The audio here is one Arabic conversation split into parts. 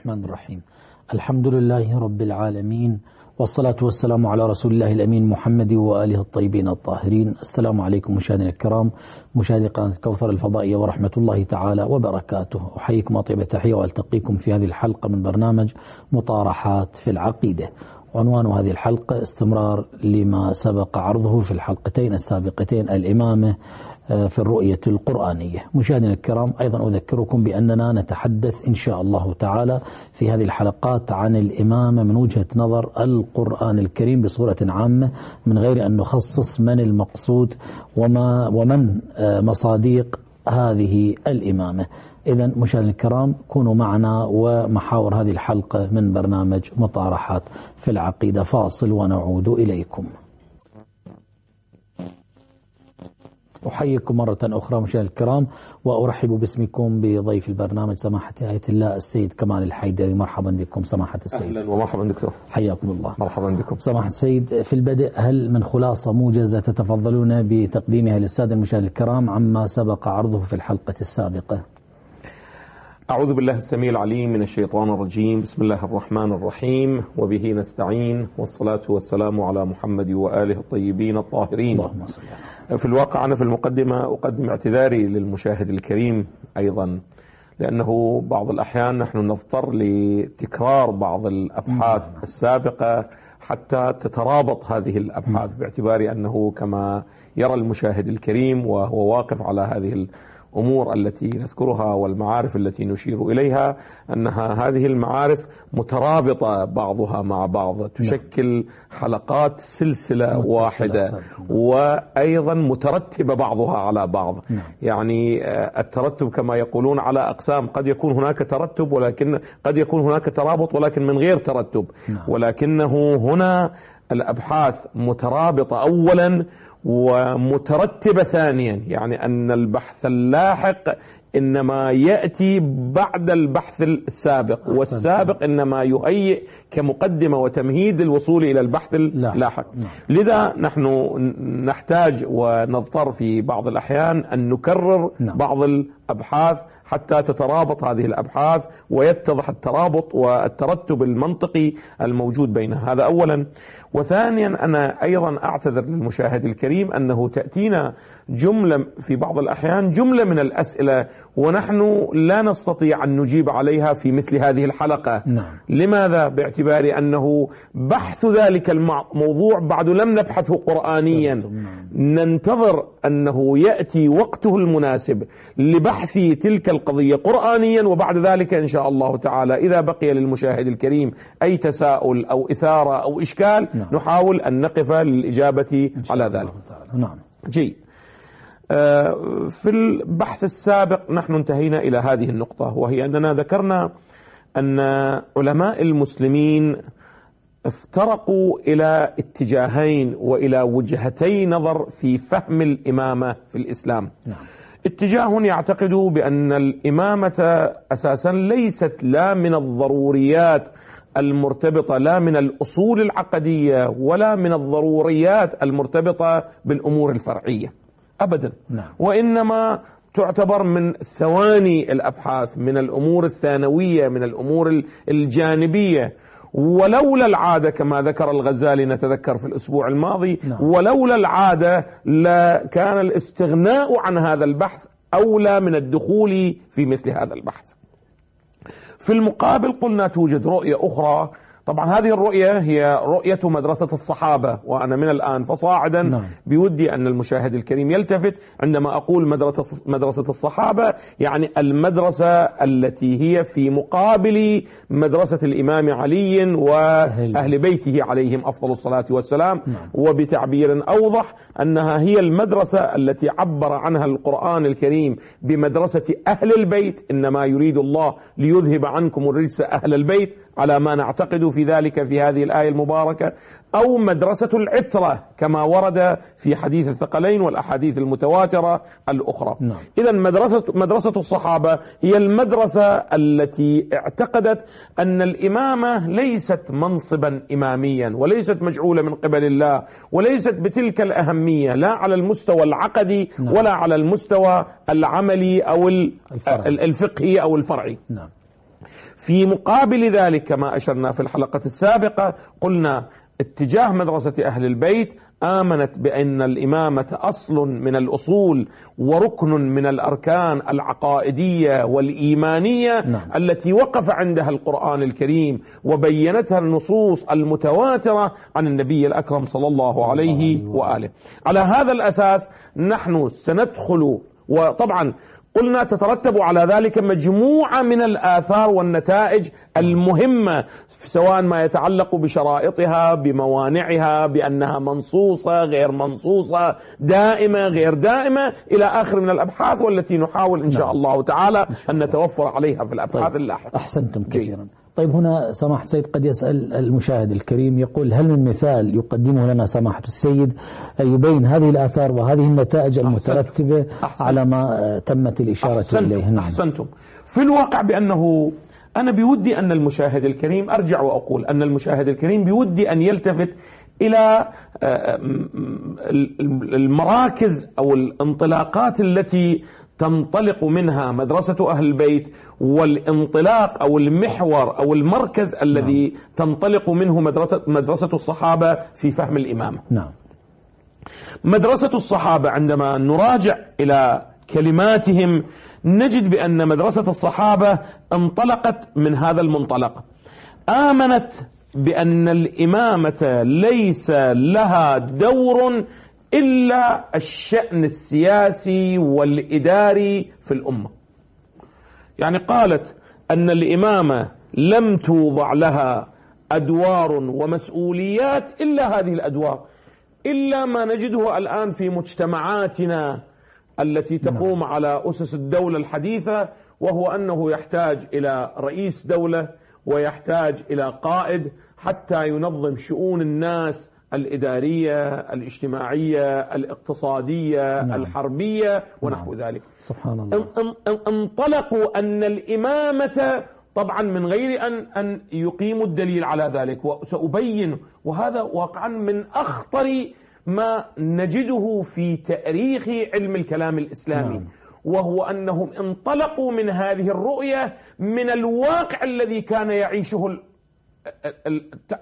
الرحمن الرحيم. الحمد لله رب العالمين والصلاة والسلام على رسول الله الأمين محمد وآله الطيبين الطاهرين. السلام عليكم مشاهدينا الكرام مشاهدي قناة كوثر الفضائية ورحمة الله تعالى وبركاته. أحييكم أطيب التحية وألتقيكم في هذه الحلقة من برنامج مطارحات في العقيدة. عنوان هذه الحلقة استمرار لما سبق عرضه في الحلقتين السابقتين الإمامة في الرؤية القرآنية. مشاهدينا الكرام أيضا أذكركم بأننا نتحدث إن شاء الله تعالى في هذه الحلقات عن الإمامة من وجهة نظر القرآن الكريم بصورة عامة من غير أن نخصص من المقصود وما ومن آه، مصاديق هذه الإمامة. إذا مشاهدينا الكرام كونوا معنا ومحاور هذه الحلقة من برنامج مطارحات في العقيدة. فاصل ونعود إليكم. أحييكم مرة أخرى مشاهدينا الكرام وأرحب باسمكم بضيف البرنامج سماحة آية الله السيد كمال الحيدري. مرحبا بكم سماحة السيد. أهلا ومرحبا دكتور. حياكم الله. مرحبا بكم. سماحة السيد في البدء هل من خلاصة موجزة تتفضلون بتقديمها للسادة المشاهدين الكرام؟ عما سبق عرضه في الحلقة السابقة. أعوذ بالله السميع العليم من الشيطان الرجيم. بسم الله الرحمن الرحيم. وبه نستعين. والصلاة والسلام على محمد وآله الطيبين الطاهرين. في الواقع أنا في المقدمة أقدم اعتذاري للمشاهد الكريم أيضا لأنه بعض الأحيان نحن نضطر لتكرار بعض الأبحاث السابقة حتى تترابط هذه الأبحاث باعتبار أنه كما يرى المشاهد الكريم وهو واقف على هذه الأمور التي نذكرها والمعارف التي نشير إليها أنها هذه المعارف مترابطة بعضها مع بعض تشكل حلقات سلسلة واحدة صحيح. وأيضا مترتبة بعضها على بعض نعم. يعني آه، الترتب كما يقولون على أقسام قد يكون هناك ترتب ولكن قد يكون هناك ترابط ولكن من غير ترتب نعم. ولكنه هنا الأبحاث مترابطة أولا ومترتبة ثانيا يعني أن البحث اللاحق إنما يأتي بعد البحث السابق والسابق إنما يهيئ كمقدمة وتمهيد للوصول إلى البحث اللاحق نعم. لذا نحن نحتاج ونضطر في بعض الأحيان أن نكرر نعم. بعض الأبحاث حتى تترابط هذه الأبحاث ويتضح الترابط والترتب المنطقي الموجود بينها هذا أولا وثانيا أنا أيضا أعتذر للمشاهد الكريم أنه تأتينا جملة في بعض الأحيان جملة من الأسئلة ونحن لا نستطيع أن نجيب عليها في مثل هذه الحلقة نعم. لماذا؟ باعتبار أنه بحث ذلك الموضوع بعد لم نبحثه قرآنيا نعم. ننتظر أنه يأتي وقته المناسب لبحث تلك القضية قرآنيا وبعد ذلك إن شاء الله تعالى. إذا بقي للمشاهد الكريم أي تساؤل أو إثارة أو إشكال نعم. نحاول أن نقف للإجابة على ذلك. تعالى. نعم. جيد. آه، في البحث السابق نحن انتهينا إلى هذه النقطة وهي أننا ذكرنا أن علماء المسلمين افترقوا إلى اتجاهين وإلى وجهتي نظر في فهم الإمامة في الإسلام. نعم. اتجاه يعتقد بأن الإمامة أساسا ليست لا من الضروريات المرتبطة لا من الأصول العقدية ولا من الضروريات المرتبطة بالأمور الفرعية. أبدا. نعم. وإنما تعتبر من ثواني الأبحاث من الأمور الثانوية من الأمور ال- الجانبية. ولولا العادة كما ذكر الغزالي نتذكر في الأسبوع الماضي نعم. ولولا العادة لكان الاستغناء عن هذا البحث أولى من الدخول في مثل هذا البحث في المقابل قلنا توجد رؤية أخرى طبعا هذه الرؤية هي رؤية مدرسة الصحابة وأنا من الآن فصاعدا نعم. بودي أن المشاهد الكريم يلتفت عندما أقول مدرسة مدرسة الصحابة يعني المدرسة التي هي في مقابل مدرسة الإمام علي وأهل بيته عليهم أفضل الصلاة والسلام. وبتعبير أوضح أنها هي المدرسة التي عبر عنها القرآن الكريم بمدرسة أهل البيت إنما يريد الله ليذهب عنكم الرجس أهل البيت على ما نعتقد في ذلك في هذه الآية المباركة أو مدرسة العترة كما ورد في حديث الثقلين والأحاديث المتواترة الأخرى نعم. إذا مدرسة مدرسة الصحابة هي المدرسة التي اعتقدت أن الإمامة ليست منصبا إماميا وليست مجعولة من قبل الله وليست بتلك الأهمية لا على المستوى العقدي نعم. ولا على المستوى العملي أو ال- الفرعي. الفقهي أو الفرعي نعم في مقابل ذلك كما أشرنا في الحلقة السابقة قلنا اتجاه مدرسة أهل البيت آمنت بأن الإمامة أصل من الأصول وركن من الأركان العقائدية والإيمانية نعم. التي وقف عندها القرآن الكريم وبينتها النصوص المتواترة عن النبي الأكرم صلى الله عليه وآله على هذا الأساس نحن سندخل وطبعا قلنا تترتب على ذلك مجموعة من الآثار والنتائج المهمة سواء ما يتعلق بشرائطها بموانعها بأنها منصوصة غير منصوصة دائمة غير دائمة إلى آخر من الأبحاث والتي نحاول إن شاء نعم. الله تعالى أن نتوفر عليها في الأبحاث طيب. اللاحقة أحسنتم. كثيرا طيب هنا سماحة السيد قد يسأل المشاهد الكريم يقول هل من مثال يقدمه لنا سماحة السيد يبين هذه الآثار وهذه النتائج المترتبة. على ما تمت الإشارة إليه أحسنتم, نعم. أحسنتم في الواقع بأنه أنا بودي أن المشاهد الكريم أرجع وأقول أن المشاهد الكريم بودي أن يلتفت إلى آه، المراكز أو الانطلاقات التي تنطلق منها مدرسة أهل البيت والانطلاق أو المحور أو المركز الذي تنطلق منه مدرسة مدرسة الصحابة في فهم الإمامة نعم. مدرسة الصحابة عندما نراجع إلى كلماتهم نجد بأن مدرسة الصحابة انطلقت من هذا المنطلق. آمنت بأن الإمامة ليس لها دور إلا الشأن السياسي والإداري في الأمة. يعني قالت أن الإمامة لم توضع لها أدوار ومسؤوليات إلا هذه الأدوار إلا ما نجده الآن في مجتمعاتنا التي تقوم على أسس الدولة الحديثة وهو أنه يحتاج إلى رئيس دولة ويحتاج إلى قائد حتى ينظم شؤون الناس الإدارية الاجتماعية الاقتصادية نعم. الحربية ونحو ذلك. سبحان الله. إن- إن- ان- انطلقوا أن الإمامة طبعا من غير أن أن يقيموا الدليل على ذلك. وسأبين وهذا واقعا من أخطر ما نجده في تأريخ علم الكلام الإسلامي. نعم. وهو أنهم انطلقوا من هذه الرؤية من الواقع الذي كان يعيشه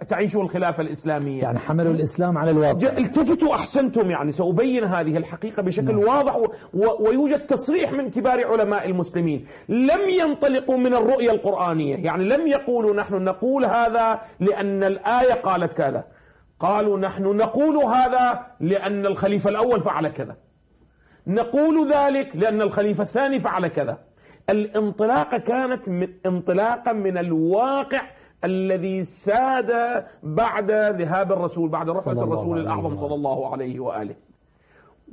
تعيشه الخلافة الإسلامية. يعني حملوا الإسلام على الواقع. التفتوا أحسنتم يعني سأبين هذه الحقيقة بشكل نعم. واضح و... و... ويوجد تصريح من كبار علماء المسلمين. لم ينطلقوا من الرؤية القرآنية يعني لم يقولوا نحن نقول هذا لأن الآية قالت كذا. قالوا نحن نقول هذا لأن الخليفة الأول فعل كذا. نقول ذلك لأن الخليفة الثاني فعل كذا. الانطلاقة كانت من انطلاقا من الواقع الذي ساد بعد ذهاب الرسول بعد الله الرسول وآله. صلى الله عليه وآله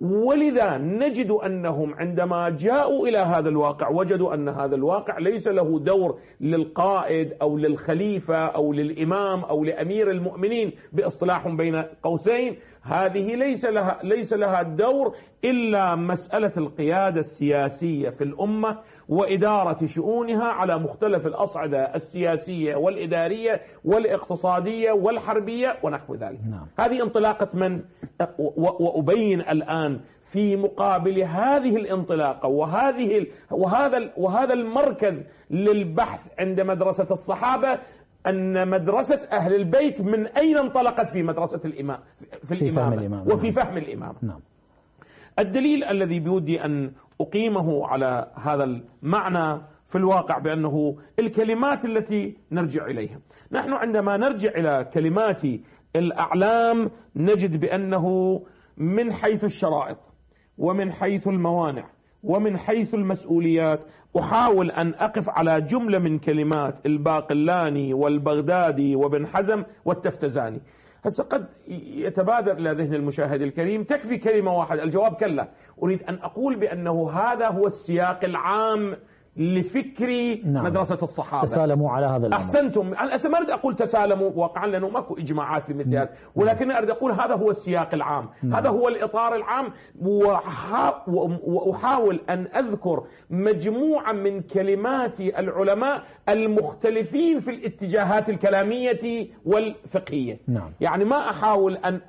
ولذا نجد أنهم عندما جاءوا إلى هذا الواقع وجدوا أن هذا الواقع ليس له دور للقائد أو للخليفة أو للإمام أو لأمير المؤمنين بإصطلاح بين قوسين هذه ليس لها ليس لها دور إلا مسألة القيادة السياسية في الأمة وإدارة شؤونها على مختلف الأصعدة السياسية والإدارية والإقتصادية والحربية ونحو ذلك. نعم. هذه انطلاقة من و- وأبين الآن في مقابل هذه الانطلاقة وهذه وهذا وهذا المركز للبحث عند مدرسة الصحابة أن مدرسة أهل البيت من أين انطلقت في مدرسة الامام في, في فهم الإمامة الإمامة. وفي نعم. فهم الإمامة نعم الدليل الذي بودي أن أقيمه على هذا المعنى في الواقع بأنه الكلمات التي نرجع إليها، نحن عندما نرجع إلى كلمات الأعلام نجد بأنه من حيث الشرائط ومن حيث الموانع ومن حيث المسؤوليات أحاول أن أقف على جملة من كلمات الباقلاني والبغدادي وابن حزم والتفتزاني. هسه قد يتبادر إلى ذهن المشاهد الكريم تكفي كلمة واحدة الجواب كلا أريد أن أقول بأنه هذا هو السياق العام لفكر نعم. مدرسة الصحابة. تسالموا على هذا الأمر. أحسنتم. أنا هسه ما أريد أقول تسالموا واقعا لأنه ماكو إجماعات في مثل هذا ولكن أريد أقول هذا هو السياق العام. هذا هو الإطار العام. وأحاول أن أذكر مجموعة من كلمات العلماء المختلفين في الاتجاهات الكلامية والفقهية. نعم. يعني ما أحاول ان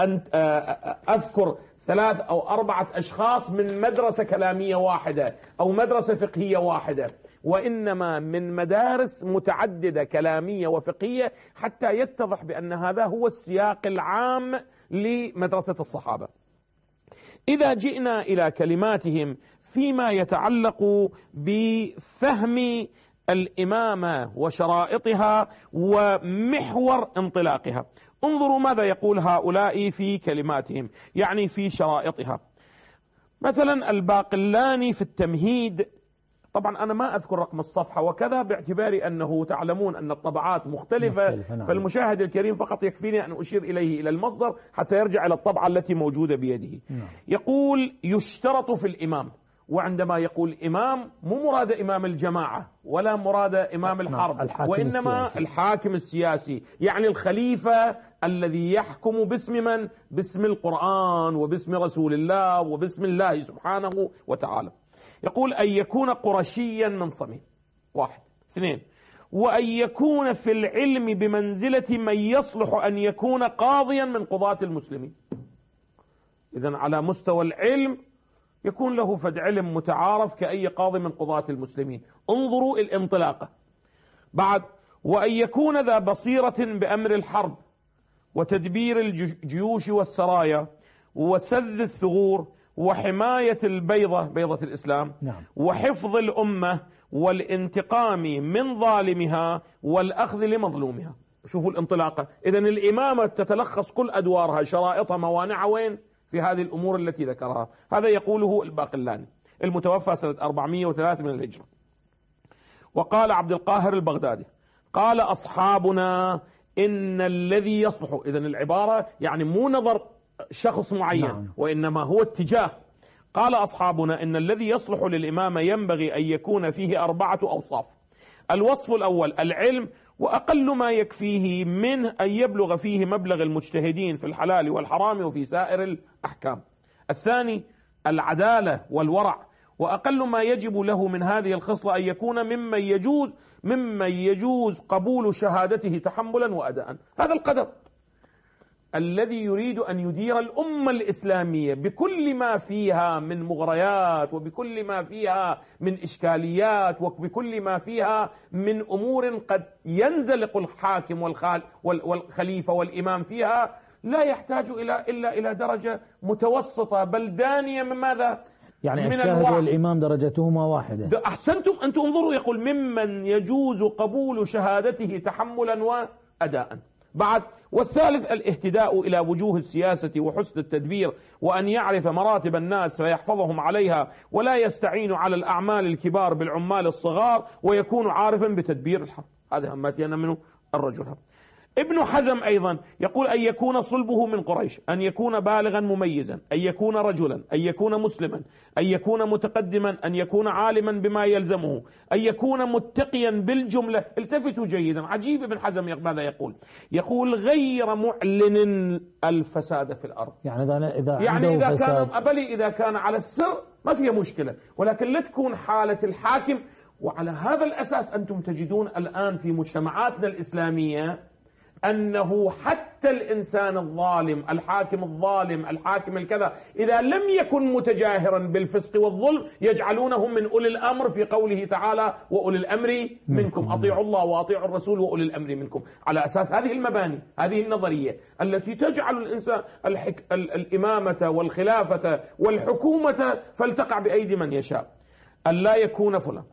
ان أذكر ثلاث أو أربعة أشخاص من مدرسة كلامية واحدة أو مدرسة فقهية واحدة. وإنما من مدارس متعددة كلامية وفقهية حتى يتضح بأن هذا هو السياق العام لمدرسة الصحابة. إذا جئنا إلى كلماتهم فيما يتعلق بفهم الإمامة وشرائطها ومحور انطلاقها. انظروا ماذا يقول هؤلاء في كلماتهم يعني في شرائطها مثلا الباقلاني في التمهيد طبعا أنا ما أذكر رقم الصفحة وكذا باعتبار أنه تعلمون أن الطبعات مختلفة, نعم. فالمشاهد الكريم فقط يكفيني أن أشير إليه إلى المصدر حتى يرجع إلى الطبعة التي موجودة بيده نعم. يقول يشترط في الإمام وعندما يقول إمام مو مراد إمام الجماعة ولا مراد إمام نعم، الحرب الحاكم وإنما السياسي. الحاكم السياسي يعني الخليفة الذي يحكم باسم من؟ باسم القرآن وباسم رسول الله وباسم الله سبحانه وتعالى. يقول أن يكون قرشيا من صميم. واحد. اثنين. وأن يكون في العلم بمنزلة من يصلح أن يكون قاضيا من قضاة المسلمين. إذا على مستوى العلم يكون له فد علم متعارف كأي قاضي من قضاة المسلمين. انظروا الانطلاقة. بعد وأن يكون ذا بصيرة بأمر الحرب. وتدبير الجيوش والسرايا وسذ الثغور وحماية البيضة بيضة الإسلام نعم. وحفظ الأمة والانتقام من ظالمها والأخذ لمظلومها. شوفوا الانطلاقة. إذا الإمامة تتلخص كل أدوارها شرائطها موانعها وين؟ في هذه الأمور التي ذكرها. هذا يقوله الباقلاني المتوفى سنة 403 من الهجرة. وقال عبد القاهر البغدادي قال أصحابنا إن الذي يصلح إذا العبارة يعني مو نظر شخص معين نعم. وإنما هو اتجاه. قال أصحابنا إن الذي يصلح للإمامة ينبغي أن يكون فيه أربعة أوصاف. الوصف الأول العلم وأقل ما يكفيه منه أن يبلغ فيه مبلغ المجتهدين في الحلال والحرام وفي سائر الأحكام. الثاني العدالة والورع. وأقل ما يجب له من هذه الخصلة أن يكون ممن يجوز ممن يجوز قبول شهادته تحملا وأداء هذا القدر الذي يريد أن يدير الأمة الإسلامية بكل ما فيها من مغريات وبكل ما فيها من إشكاليات وبكل ما فيها من أمور قد ينزلق الحاكم والخليفة والإمام فيها لا يحتاج إلى إلا إلى درجة متوسطة بل دانية من ماذا؟ يعني من الشاهد والإمام درجتهما واحدة. أحسنتم أنتم انظروا يقول ممن يجوز قبول شهادته تحملا وأداء بعد والثالث الاهتداء إلى وجوه السياسة وحسن التدبير وأن يعرف مراتب الناس فيحفظهم عليها ولا يستعين على الأعمال الكبار بالعمال الصغار ويكون عارفا بتدبير الحرب هذا هماتي أنا منه الرجل. هذا ابن حزم أيضا يقول أن يكون صلبه من قريش أن يكون بالغا مميزا أن يكون رجلا أن يكون مسلما أن يكون متقدما أن يكون عالما بما يلزمه أن يكون متقيا بالجملة. التفتوا جيدا. عجيب ابن حزم ماذا يقول؟ يقول غير معلن الفساد في الأرض. يعني إذا, إذا يعني إذا فساد. كان أبلي إذا كان على السر ما فيها مشكلة ولكن لا تكون حالة الحاكم. وعلى هذا الأساس أنتم تجدون الآن في مجتمعاتنا الإسلامية أنه حتى الإنسان الظالم الحاكم الظالم الحاكم الكذا إذا لم يكن متجاهرا بالفسق والظلم يجعلونه من أولي الأمر في قوله تعالى وأولي الأمر منكم. أطيعوا الله وأطيعوا الرسول وأولي الأمر منكم. على أساس هذه المباني هذه النظرية التي تجعل الإنسان الحك... الإمامة والخلافة والحكومة فلتقع بأيدي من يشاء. أن لا يكون فلان.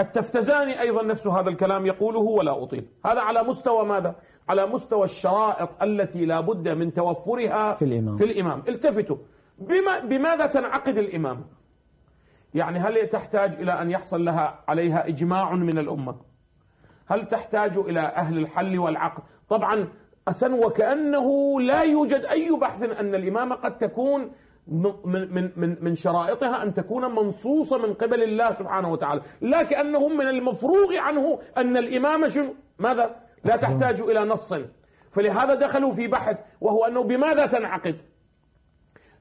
التفتزاني أيضا نفس هذا الكلام يقوله ولا أطيل. هذا على مستوى ماذا؟ على مستوى الشرائط التي لا بد من توفرها في الإمام, في الإمام. التفتوا. بما بماذا تنعقد الإمام؟ يعني هل تحتاج إلى أن يحصل لها عليها إجماع من الأمة؟ هل تحتاج إلى أهل الحل والعقد؟ طبعا أسن وكأنه لا يوجد أي بحث أن الإمامة قد تكون من من من من شرائطها أن تكون منصوصة من قبل الله سبحانه وتعالى، لا كأنهم من المفروغ عنه أن الامامه شنو؟ ماذا؟ لا تحتاج إلى نص. فلهذا دخلوا في بحث وهو أنه بماذا تنعقد؟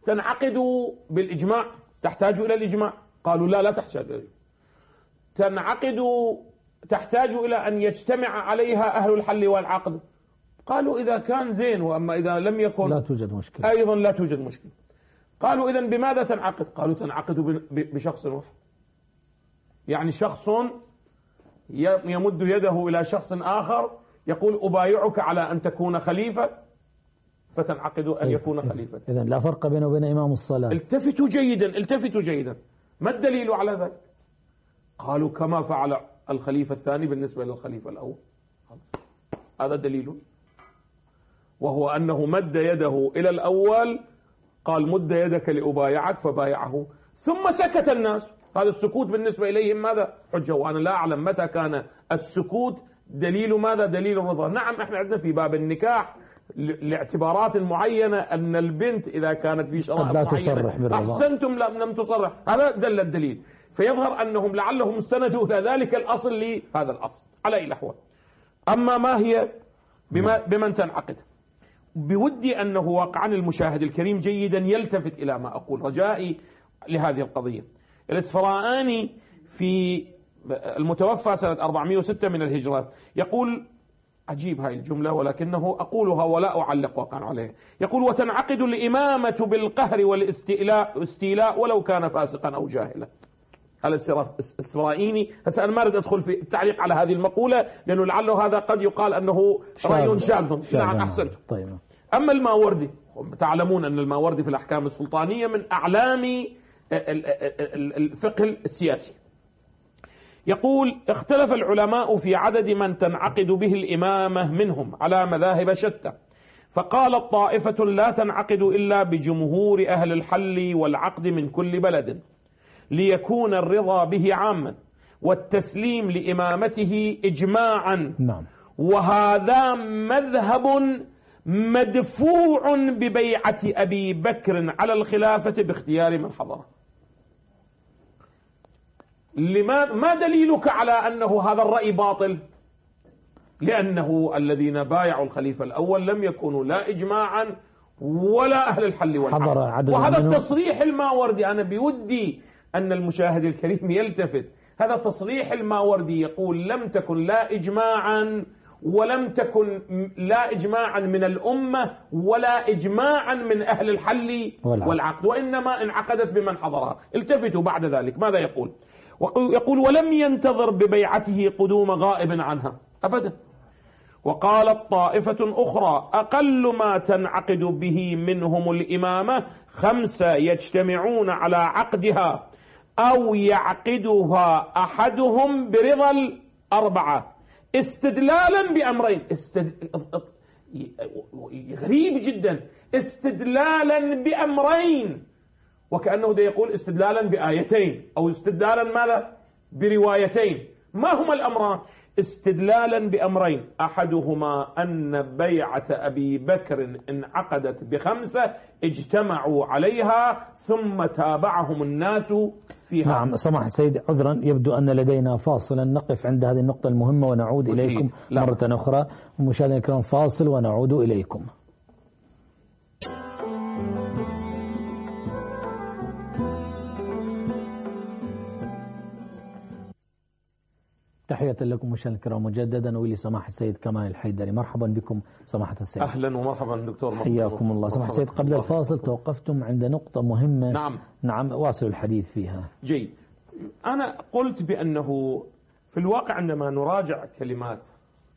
تنعقد بالإجماع، تحتاج إلى الإجماع، قالوا لا لا تحتاج تنعقد تحتاج إلى أن يجتمع عليها أهل الحل والعقد. قالوا إذا كان زين وأما إذا لم يكن لا توجد مشكلة أيضا لا توجد مشكلة. قالوا إذا بماذا تنعقد؟ قالوا تنعقد بشخص واحد. يعني شخص يمد يده إلى شخص آخر يقول أبايعك على أن تكون خليفة فتنعقد أن. يكون خليفة. إذا لا فرق بينه وبين إمام الصلاة. التفتوا جيدا التفتوا جيدا. ما الدليل على ذلك؟ قالوا كما فعل الخليفة الثاني بالنسبة للخليفة الأول. هذا دليل. وهو أنه مد يده إلى الأول قال مد يدك لأبايعك فبايعه. ثم سكت الناس. هذا السكوت بالنسبة إليهم ماذا؟ حجة. وأنا لا أعلم متى كان السكوت. دليل ماذا؟ دليل الرضا. نعم إحنا عندنا في باب النكاح لاعتبارات معينة أن البنت إذا كانت في شرائط لا تصرح بالرضا. أحسنتم لم تصرح. هذا دل الدليل. فيظهر أنهم لعلهم استندوا إلى ذلك الأصل لهذا الأصل. على أي الأحوال. أما ما هي؟ بما. بمن تنعقد. بودي أنه واقعا المشاهد الكريم جيدا يلتفت إلى ما أقول رجائي لهذه القضية. الإسفراءاني في المتوفى سنة 406 من الهجرة يقول عجيب هاي الجملة ولكنه أقولها ولا أعلق وقعا عليه. يقول وتنعقد الإمامة بالقهر والاستيلاء استيلاء ولو كان فاسقا أو جاهلا. الإسرائيلي هسه أنا ما أريد أدخل في التعليق على هذه المقولة لأنه لعله هذا قد يقال أنه رأي شاذ. نعم أحسنت. طيب. أما الماوردي تعلمون أن الماوردي في الأحكام السلطانية من أعلام الفقه السياسي. يقول اختلف العلماء في عدد من تنعقد به الإمامة منهم على مذاهب شتى. فقالت طائفة لا تنعقد إلا بجمهور أهل الحل والعقد من كل بلد ليكون الرضا به عاما والتسليم لإمامته إجماعا. نعم. وهذا مذهب مدفوع ببيعة أبي بكر على الخلافة باختيار من حضره. لما ما دليلك على أنه هذا الرأي باطل؟ لأنه الذين بايعوا الخليفة الأول لم يكونوا لا إجماعا ولا أهل الحل والعقد وهذا التصريح الماوردي أنا بودي أن المشاهد الكريم يلتفت. هذا تصريح الماوردي يقول لم تكن لا إجماعا ولم تكن لا إجماعا من الأمة ولا إجماعا من أهل الحل والعقد وإنما انعقدت بمن حضرها. التفتوا بعد ذلك. ماذا يقول؟ يقول ولم ينتظر ببيعته قدوم غائب عنها. أبدا. وقالت طائفة أخرى أقل ما تنعقد به منهم الإمامة خمسة يجتمعون على عقدها أو يعقدها أحدهم برضا الأربعة. استدلالا بأمرين. استد... غريب جدا. استدلالا بأمرين. وكأنه ده يقول استدلالا بآيتين. أو استدلالا ماذا؟ بروايتين. ما هما الأمران؟ استدلالا بأمرين. أحدهما أن بيعة أبي بكر انعقدت بخمسة اجتمعوا عليها ثم تابعهم الناس فيها. نعم سماح السيد عذرا يبدو أن لدينا فاصلا. نقف عند هذه النقطة المهمة ونعود إليكم مرة أخرى. مشاهدينا الكرام فاصل ونعود إليكم. تحية لكم مشاهدينا الكرام مجددا ولي سماحة السيد كمال الحيدري. مرحبا بكم سماحة السيد. أهلا ومرحبا دكتور حياكم الله. سماحة السيد قبل الفاصل توقفتم عند نقطة مهمة. نعم. نعم واصل الحديث فيها. جيد. أنا قلت بأنه في الواقع عندما نراجع كلمات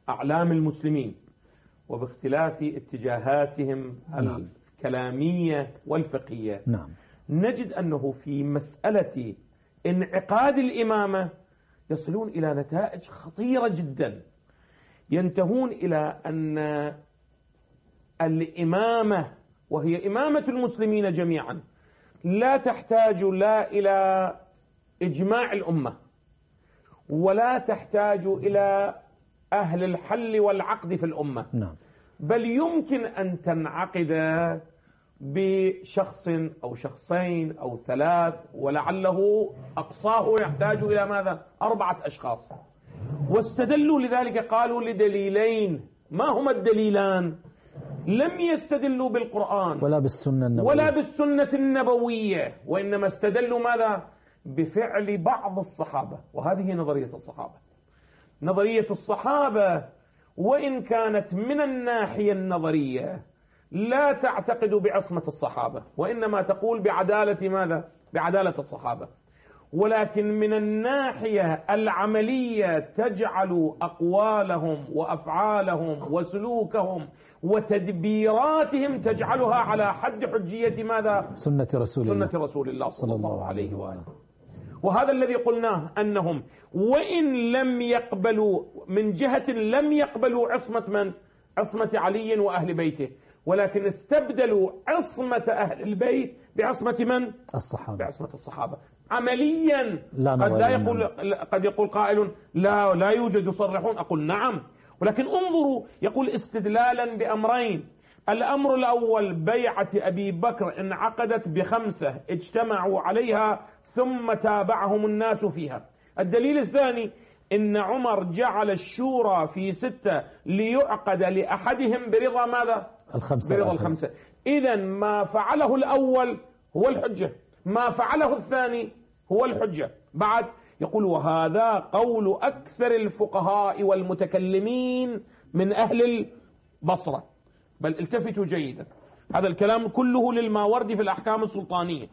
أعلام المسلمين وباختلاف اتجاهاتهم نعم. الكلامية والفقهية نعم. نجد أنه في مسألة انعقاد الإمامة يصلون إلى نتائج خطيرة جدا ينتهون إلى أن الإمامة وهي إمامة المسلمين جميعا لا تحتاج لا إلى إجماع الأمة ولا تحتاج إلى أهل الحل والعقد في الأمة نعم. بل يمكن أن تنعقد بشخص أو شخصين أو ثلاث ولعله أقصاه يحتاج إلى ماذا؟ أربعة أشخاص. واستدلوا لذلك قالوا لدليلين. ما هما الدليلان؟ لم يستدلوا بالقرآن. ولا بالسنة النبوية. ولا بالسنة النبوية. وإنما استدلوا ماذا؟ بفعل بعض الصحابة. وهذه نظرية الصحابة. نظرية الصحابة وإن كانت من الناحية النظرية لا تعتقد بعصمة الصحابة وإنما تقول بعدالة ماذا؟ بعدالة الصحابة ولكن من الناحية العملية تجعل أقوالهم وأفعالهم وسلوكهم وتدبيراتهم تجعلها على حد حجية ماذا؟ سنة رسول الله سنة رسول الله صلى الله عليه وآله وهذا الذي قلناه أنهم وإن لم يقبلوا من جهة لم يقبلوا عصمة من؟ عصمة علي وأهل بيته ولكن استبدلوا عصمة أهل البيت بعصمة من؟ الصحابة. بعصمة الصحابة. عمليا. لا قد لا. يقول قد يقول قائل لا لا يوجد يصرحون أقول نعم. ولكن انظروا يقول استدلالا بأمرين. الأمر الأول بيعة أبي بكر انعقدت بخمسة اجتمعوا عليها ثم تابعهم الناس فيها. الدليل الثاني إن عمر جعل الشورى في ستة ليعقد لأحدهم برضا ماذا؟ الخمسة برضا. الخمسة. إذا ما فعله الأول هو الحجة. ما فعله الثاني هو الحجة. بعد يقول وهذا قول أكثر الفقهاء والمتكلمين من أهل البصرة. بل التفتوا جيدا. هذا الكلام كله للماوردي في الأحكام السلطانية.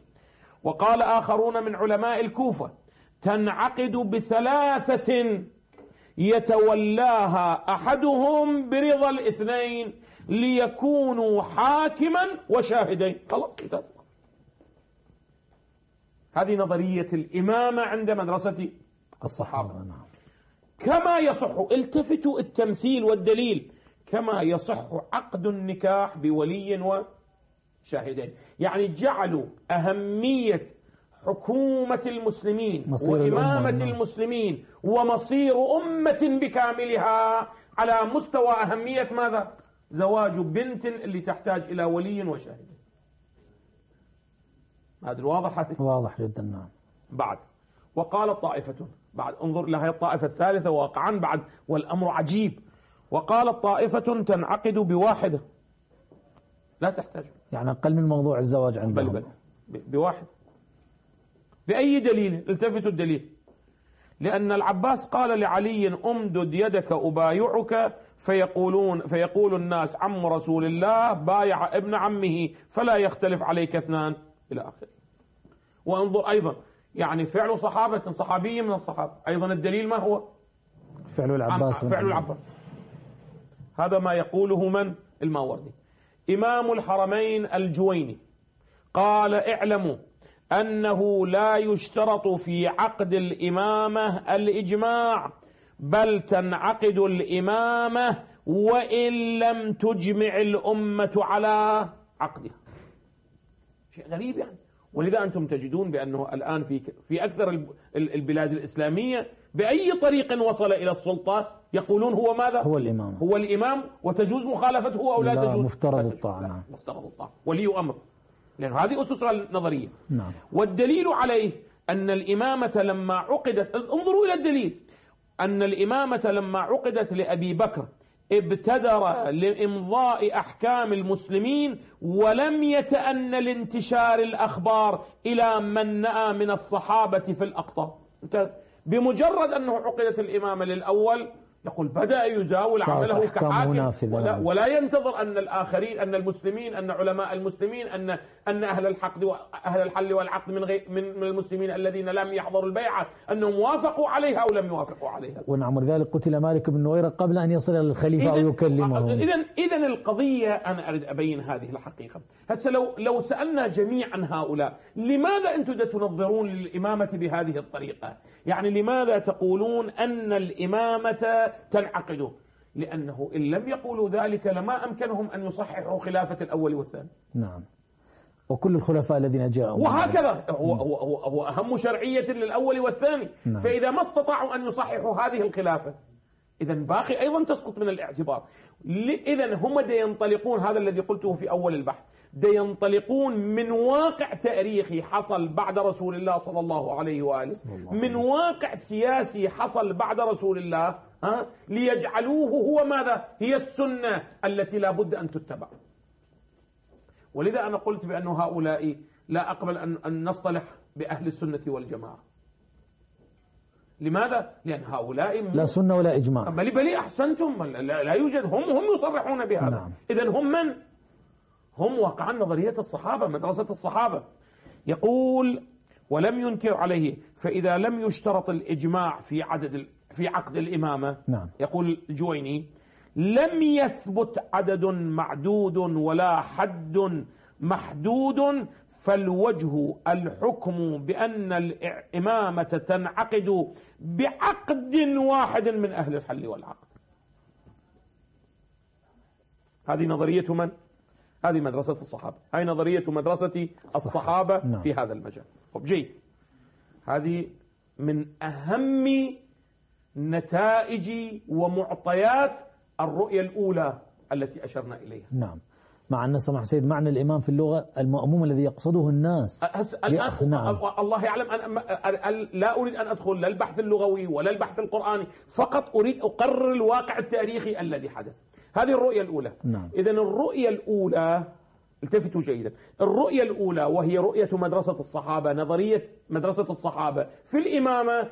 وقال آخرون من علماء الكوفة تنعقد بثلاثة يتولاها أحدهم برضا الاثنين ليكونوا حاكما وشاهدين. خلاص انتهت هذه نظرية الإمامة عند مدرسة الصحابة. نعم. كما يصح التفتوا التمثيل والدليل. كما يصح عقد النكاح بولي وشاهدين. يعني جعلوا أهمية حكومة المسلمين وإمامة. المسلمين ومصير أمة بكاملها على مستوى أهمية ماذا؟ زواج بنت اللي تحتاج إلى ولي وشاهد هذا الواضح هذه؟ واضح جدا نعم. بعد. وقال طائفة بعد انظر لها الطائفة الثالثة واقعا بعد والأمر عجيب. وقالت طائفة تنعقد بواحدة. لا تحتاج. يعني أقل من موضوع الزواج عندهم. بل بل. بواحد. بأي دليل؟ التفتوا الدليل. لأن العباس قال لعلي أمدد يدك أبايعك فيقولون فيقول الناس عم رسول الله بايع ابن عمه فلا يختلف عليك اثنان. إلى آخره. وانظر أيضا يعني فعل صحابة صحابي من الصحابة. أيضا الدليل ما هو؟ فعل العباس فعل العباس. هذا ما يقوله من؟ الماوردي. إمام الحرمين الجويني. قال اعلموا أنه لا يشترط في عقد الإمامة الإجماع بل تنعقد الإمامة وإن لم تجمع الأمة على عقدها شيء غريب يعني ولذا أنتم تجدون بأنه الآن في في أكثر الب- ال- البلاد الإسلامية بأي طريق وصل إلى السلطة يقولون هو ماذا؟ هو الإمام هو الإمام وتجوز مخالفته أو لا, لا، تجوز مفترض. الطاعة،. مفترض الطاعة ولي أمر لأن هذه أسسها النظرية. نعم. والدليل عليه أن الإمامة لما عقدت انظروا إلى الدليل. أن الإمامة لما عقدت لأبي بكر ابتدر لإمضاء أحكام المسلمين ولم يتأن لانتشار الأخبار إلى من نأى من الصحابة في الأقطار. بمجرد أنه عقدت الإمامة للأول يقول بدأ يزاول عمله كحاكم. ولا, ولا ينتظر أن الآخرين أن المسلمين أن علماء المسلمين ان أن أهل الحقد واهل الحل والعقد من غير من, من المسلمين الذين لم يحضروا البيعة أنهم وافقوا عليها أو لم يوافقوا عليها. ونعم ولذلك قتل مالك بن نويرة قبل أن يصل إلى الخليفة أو يكلمه اذا اذا القضية أنا أريد أبين هذه الحقيقة، هسه لو لو سألنا جميعا هؤلاء لماذا أنتم دا تنظرون للإمامة بهذه الطريقة؟ يعني لماذا تقولون أن الإمامة تنعقد؟ لأنه إن لم يقولوا ذلك لما أمكنهم أن يصححوا خلافة الأول والثاني. نعم وكل الخلفاء الذين جاءوا وهكذا هو هو هو, هو أهم شرعية للأول والثاني نعم. فإذا ما استطاعوا أن يصححوا هذه الخلافة اذا باقي أيضا تسقط من الاعتبار اذا هم ينطلقون هذا الذي قلته في أول البحث دا ينطلقون من واقع تاريخي حصل بعد رسول الله صلى الله عليه وآله. الله من واقع سياسي حصل بعد رسول الله ها؟ ليجعلوه هو ماذا؟ هي السنة التي لا بد أن تتبع. ولذا أنا قلت بأن هؤلاء لا أقبل أن, أن نصطلح بأهل السنة والجماعة. لماذا؟ لأن هؤلاء لا سنة ولا إجماع. بل بل أحسنتم. لا, لا يوجد هم هم يصرحون بهذا. نعم. إذا هم من؟ هم واقعا نظرية الصحابة مدرسة الصحابة يقول ولم ينكر عليه فإذا لم يشترط الإجماع في عدد في عقد الإمامة نعم. يقول الجويني لم يثبت عدد معدود ولا حد محدود فالوجه الحكم بأن الإمامة تنعقد بعقد واحد من أهل الحل والعقد هذه نظرية من؟ هذه مدرسة الصحابة. هاي نظرية مدرسة الصحابة نعم. في هذا المجال. طب جيد. هذه من أهم نتائج ومعطيات الرؤية الأولى التي أشرنا إليها. نعم. مع أن سمح سيد معنى الإمام في اللغة المأموم الذي يقصده الناس. الآن نعم. الله يعلم أن لا أريد أن أدخل لا البحث اللغوي ولا البحث القرآني. فقط أريد أقرر الواقع التاريخي الذي حدث. هذه الرؤية الأولى. نعم. إذا الرؤية الأولى التفتوا جيدا. الرؤية الأولى وهي رؤية مدرسة الصحابة نظرية مدرسة الصحابة. في الإمامة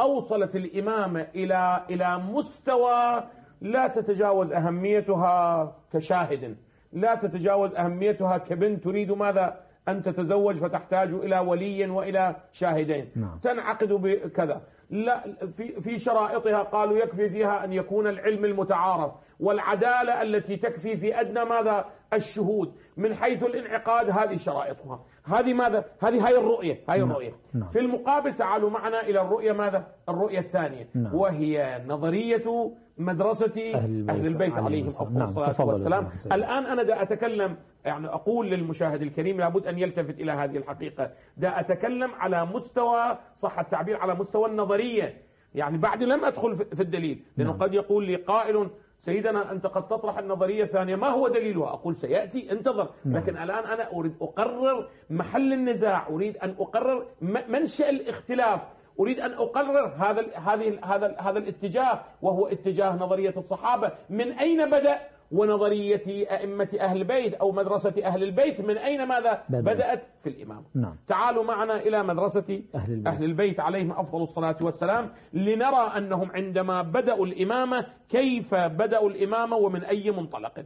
أوصلت الإمامة إلى إلى مستوى لا تتجاوز أهميتها كشاهد. لا تتجاوز أهميتها كبنت تريد ماذا؟ أن تتزوج فتحتاج إلى ولي وإلى شاهدين. نعم. تنعقد بكذا. لا في في شرائطها قالوا يكفي فيها أن يكون العلم المتعارف والعدالة التي تكفي في أدنى ماذا؟ الشهود. من حيث الانعقاد هذه شرائطها هذه ماذا هذه هاي الرؤية هاي نعم. الرؤية نعم. في المقابل تعالوا معنا إلى الرؤية ماذا الرؤية الثانية نعم. وهي نظرية مدرسة أهل البيت أهل البيت عليهم. أفضل. الصلاة والسلام. الآن أنا دا أتكلم يعني أقول للمشاهد الكريم لابد أن يلتفت إلى هذه الحقيقة دا أتكلم على مستوى صح التعبير على مستوى النظرية يعني بعد لم أدخل في الدليل لأنه. قد يقول لي قائل سيدنا أنت قد تطرح النظرية الثانية. ما هو دليلها؟ أقول سيأتي انتظر. لكن الآن أنا أريد أقرر محل النزاع. أريد أن أقرر منشأ الاختلاف. أريد أن أقرر هذا هذه هذا هذا الاتجاه وهو اتجاه نظرية الصحابة. من أين بدأ؟ ونظرية أئمة أهل البيت أو مدرسة أهل البيت من أين ماذا بدأت. بدأت في الإمام نعم. تعالوا معنا إلى مدرسة أهل البيت. أهل البيت عليهم أفضل الصلاة والسلام لنرى أنهم عندما بدأوا الإمامة كيف بدأوا الإمامة ومن أي منطلق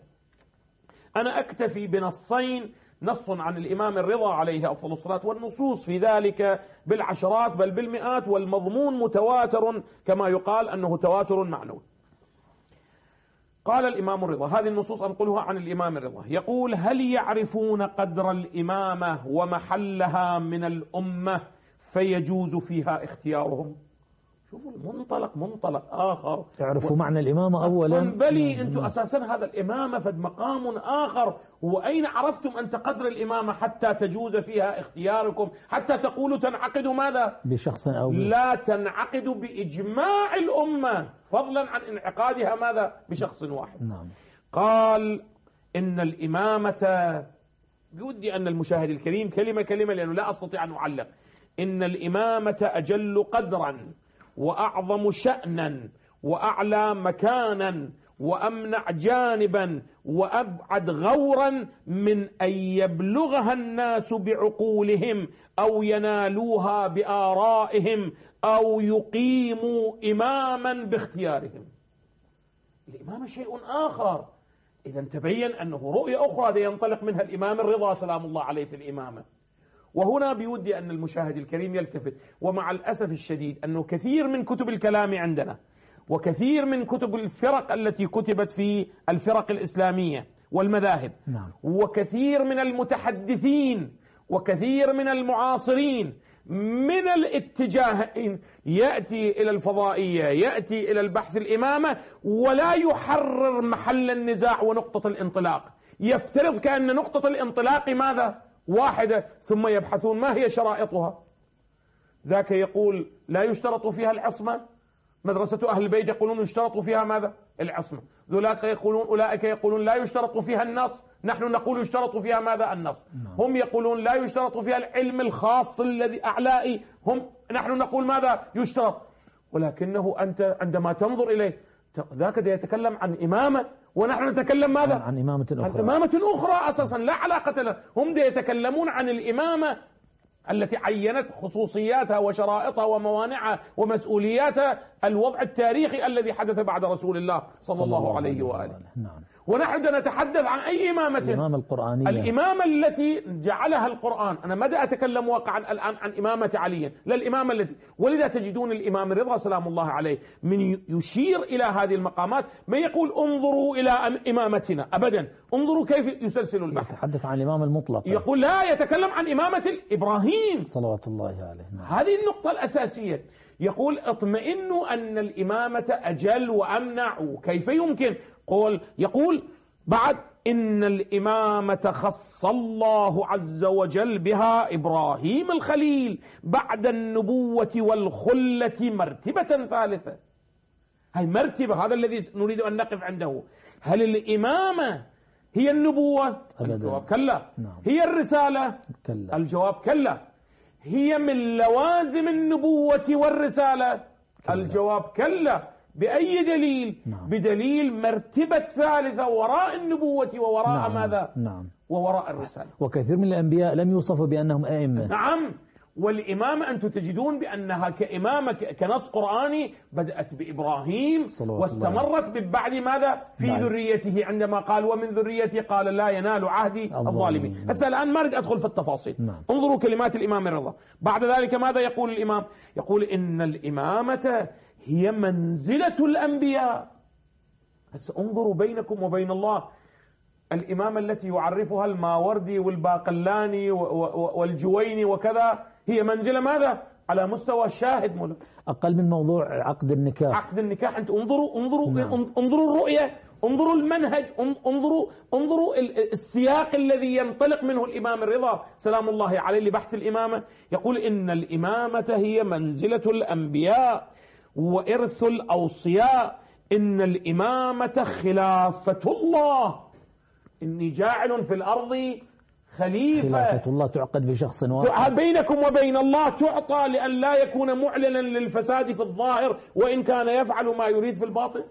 أنا أكتفي بنصين نص عن الإمام الرضا عليه أفضل الصلاة والنصوص في ذلك بالعشرات بل بالمئات والمضمون متواتر كما يقال أنه تواتر معنوي قال الإمام الرضا هذه النصوص أنقلها عن الإمام الرضا. يقول هل يعرفون قدر الإمامة ومحلها من الأمة فيجوز فيها اختيارهم؟ شوفوا المنطلق منطلق آخر. تعرفوا معنى الإمامة أولا؟ بلي أنتم أساسا هذا الإمامة فد مقام آخر. وأين عرفتم أنت قدر الإمامة حتى تجوز فيها اختياركم؟ حتى تقولوا تنعقد ماذا؟ بشخص أو لا تنعقد بإجماع الأمة. فضلا عن انعقادها ماذا؟ بشخص واحد. نعم. قال إن الإمامة بودي أن المشاهد الكريم كلمة كلمة لأنه لا أستطيع أن أعلق. إن الإمامة أجل قدرا. وأعظم شأنا وأعلى مكانا وأمنع جانبا وأبعد غورا من أن يبلغها الناس بعقولهم أو ينالوها بآرائهم أو يقيموا إماما باختيارهم. الإمامة شيء آخر. إذا تبين أنه رؤية أخرى ينطلق منها الإمام الرضا سلام الله عليه في الإمامة. وهنا بودي أن المشاهد الكريم يلتفت ومع الأسف الشديد أنه كثير من كتب الكلام عندنا وكثير من كتب الفرق التي كتبت في الفرق الإسلامية والمذاهب نعم. وكثير من المتحدثين وكثير من المعاصرين من الاتجاهين يأتي إلى الفضائية يأتي إلى البحث الإمامة ولا يحرر محل النزاع ونقطة الانطلاق يفترض كأن نقطة الانطلاق ماذا؟ واحدة ثم يبحثون ما هي شرائطها. ذاك يقول لا يشترط فيها العصمة. مدرسة أهل البيت يقولون يشترط فيها ماذا؟ العصمة. ذولاك يقولون أولئك يقولون لا يشترط فيها النص. نحن نقول يشترط فيها ماذا؟ النص. هم يقولون لا يشترط فيها العلم الخاص الذي أعلائي هم نحن نقول ماذا؟ يشترط. ولكنه أنت عندما تنظر إليه ذاك يتكلم عن إمامة ونحن نتكلم ماذا؟ عن إمامة عن أخرى. إمامة أخرى أساسا. لا علاقة لها هم دي يتكلمون عن الإمامة التي عينت خصوصياتها وشرائطها وموانعها ومسؤولياتها الوضع التاريخي الذي حدث بعد رسول الله صلى, صلى الله عليه وآله. نعم. ونحن نتحدث عن أي إمامة. الإمامة القرآنية. الإمامة التي جعلها القرآن أنا ماذا أتكلم واقعا الآن عن إمامة علي لا الإمامة التي ولذا تجدون الإمام الرضا سلام الله عليه من يشير إلى هذه المقامات ما يقول انظروا إلى إمامتنا. أبدا انظروا كيف يسلسل البحث يتحدث عن الإمام المطلق. يقول لا يتكلم عن إمامة إبراهيم. صلوات الله عليه. نعم. هذه النقطة الأساسية. يقول اطمئنوا أن الإمامة أجل وأمنع. كيف يمكن؟ قول يقول بعد إن الإمامة خص الله عز وجل بها إبراهيم الخليل بعد النبوة والخلة مرتبة ثالثة هاي مرتبة هذا الذي نريد أن نقف عنده هل الإمامة هي النبوة أبدا. الجواب كلا نعم. هي الرسالة كلا. الجواب كلا هي من لوازم النبوة والرسالة كلا. الجواب كلا بأي دليل؟ نعم. بدليل مرتبة ثالثة وراء النبوة ووراء نعم. ماذا؟ نعم. ووراء الرسالة. وكثير من الأنبياء لم يوصفوا بأنهم أئمة. نعم. والإمامة أنتم تجدون بأنها كإمامة كنص قرآني بدأت بإبراهيم واستمرت ببعد ماذا؟ في نعم. ذريته عندما قال ومن ذريتي قال لا ينال عهدي الظالمين. هسه الآن ما أريد أدخل في التفاصيل. نعم. انظروا كلمات الإمام الرضا. بعد ذلك ماذا يقول الإمام؟ يقول إن الإمامة هي منزلة الأنبياء هسه انظروا بينكم وبين الله الإمامة التي يعرفها الماوردي والباقلاني والجويني وكذا هي منزلة ماذا؟ على مستوى الشاهد. أقل من موضوع عقد النكاح عقد النكاح أنت انظروا انظروا نعم. انظروا الرؤية انظروا المنهج انظروا انظروا السياق الذي ينطلق منه الإمام الرضا سلام الله عليه لبحث الإمامة يقول إن الإمامة هي منزلة الأنبياء وإرث الأوصياء إن الإمامة خلافة الله. إني جاعل في الأرض خليفة. خلافة الله تعقد في شخص واحد بينكم وبين الله تعطى لأن لا يكون معلنا للفساد في الظاهر وإن كان يفعل ما يريد في الباطن.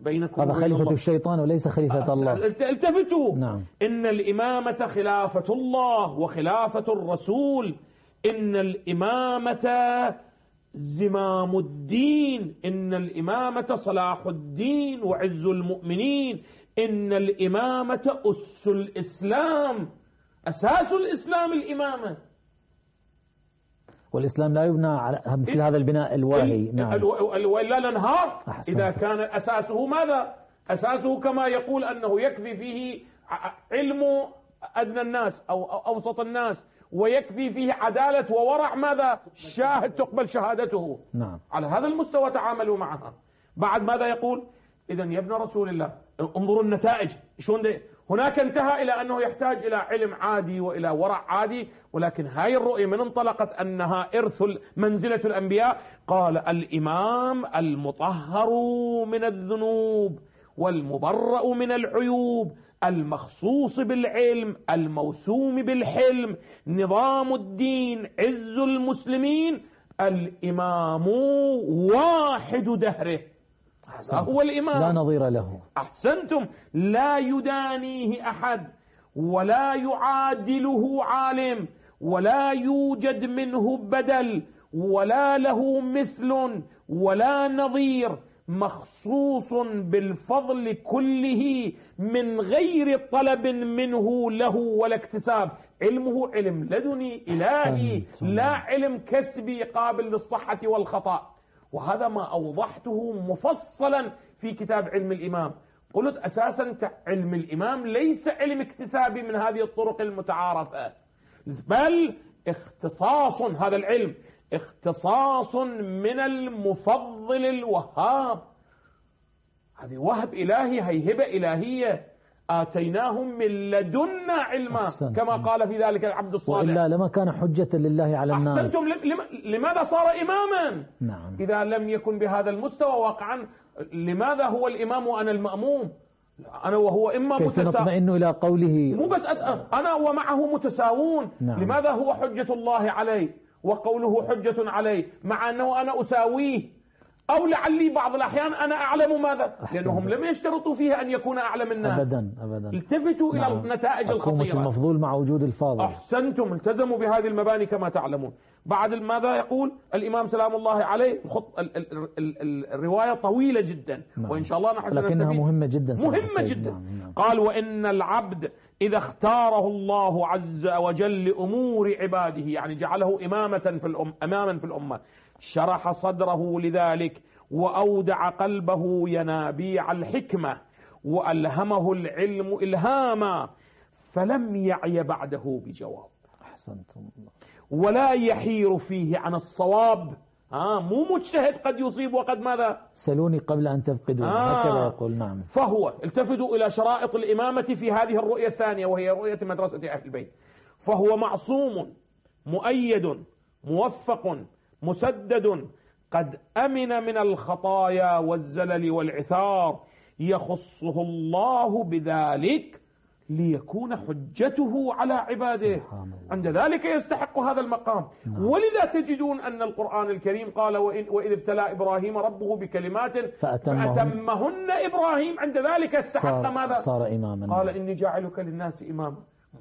بينكم هذا خليفة الله. الشيطان وليس خليفة الله. التفتوا. نعم. إن الإمامة خلافة الله وخلافة الرسول. إن الإمامة زمام الدين. إن الإمامة صلاح الدين وعز المؤمنين. إن الإمامة أس الإسلام. أساس الإسلام الإمامة. والإسلام لا يبنى على مثل هذا البناء الواهي. نعم. لا الانهار إذا كان أساسه ماذا؟ أساسه كما يقول أنه يكفي فيه علم أدنى الناس أو أوسط الناس. ويكفي فيه عدالة وورع ماذا؟ شاهد تقبل شهادته. نعم. على هذا المستوى تعاملوا معها. بعد ماذا يقول؟ إذا يا ابن رسول الله انظروا النتائج. شلون هناك انتهى إلى أنه يحتاج إلى علم عادي وإلى ورع عادي ولكن هاي الرؤية من انطلقت أنها إرث منزلة الأنبياء؟ قال الإمام المطهر من الذنوب والمبرأ من العيوب. المخصوص بالعلم الموسوم بالحلم نظام الدين عز المسلمين الإمام واحد دهره. هو الإمام. لا نظير له. أحسنتم. لا يدانيه أحد ولا يعادله عالم ولا يوجد منه بدل ولا له مثل ولا نظير. مخصوص بالفضل كله من غير طلب منه له ولا اكتساب. علمه علم لدني إلهي لا علم كسبي قابل للصحة والخطأ. وهذا ما أوضحته مفصلا في كتاب علم الإمام. قلت أساسا علم الإمام ليس علم اكتسابي من هذه الطرق المتعارفة بل اختصاص هذا العلم. اختصاص من المفضل الوهاب. هذه وهب إلهي هي هبة إلهية آتيناهم من لدنا علما أحسن. كما قال في ذلك العبد الصالح. وإلا لما كان حجة لله على الناس. أحسنتم لماذا صار إماما؟ نعم. إذا لم يكن بهذا المستوى واقعا لماذا هو الإمام وأنا المأموم؟ أنا وهو إما كيف نطمئن إلى قوله؟ مو بس أنا ومعه متساوون. نعم. لماذا هو حجة الله علي؟ وقوله حجة علي مع أنه أنا أساويه. أو لعلي بعض الأحيان أنا أعلم ماذا. لأنهم لم يشترطوا فيها أن يكون أعلم الناس أبدا أبدا التفتوا إلى نعم. النتائج حكومة الخطيرة المفضول مع وجود الفاضل أحسنتم التزموا بهذه المباني كما تعلمون بعد ماذا يقول الإمام سلام الله عليه الخط ال ال ال ال الرواية طويلة جدا نعم. وإن شاء الله نحن لكنها. مهمة جدا مهمة. جدا نعم، نعم. قال وإن العبد إذا اختاره الله عز وجل لأمور عباده يعني جعله إمامة في الأم أماما في الأمة شرح صدره لذلك وأودع قلبه ينابيع الحكمة وألهمه العلم إلهاما فلم يعي بعده بجواب. أحسنتم الله. ولا يحير فيه عن الصواب. آه مو مجتهد قد يصيب وقد ماذا؟ سلوني قبل أن تفقدوا آه. هكذا يقول نعم. فهو التفتوا إلى شرائط الإمامة في هذه الرؤية الثانية وهي رؤية مدرسة أهل البيت. فهو معصوم مؤيد موفق مسدد. قد أمن من الخطايا والزلل والعثار. يخصه الله بذلك ليكون حجته على عباده. عند ذلك يستحق هذا المقام. ولذا تجدون أن القرآن الكريم قال وإن وإذ ابتلى إبراهيم ربه بكلمات فأتمهن. فأتمهن إبراهيم. عند ذلك استحق صار, ماذا؟ صار إماما. قال إني جاعلك للناس إماما.